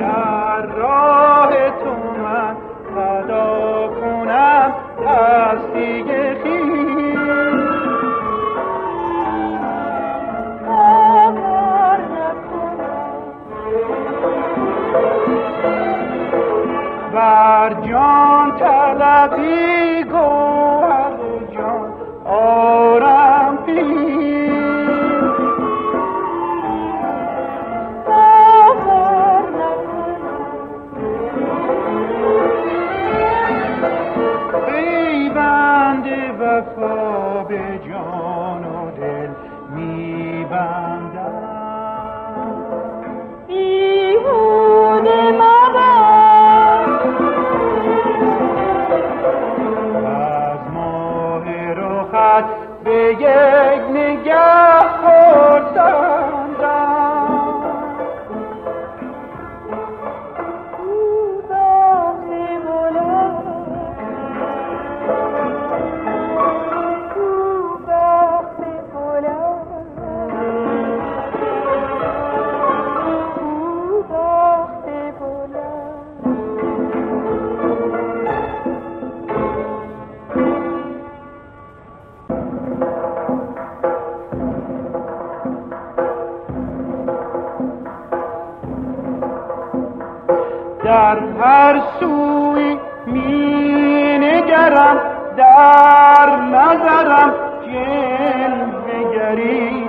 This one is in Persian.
در راه تو من فدا کنم هستی بر جان طلبی گو وفا به جان و دل میبندم. بیهوده مبر از ماه رخت به یک در هر سوی می نگرم در نظرم جلوه گری.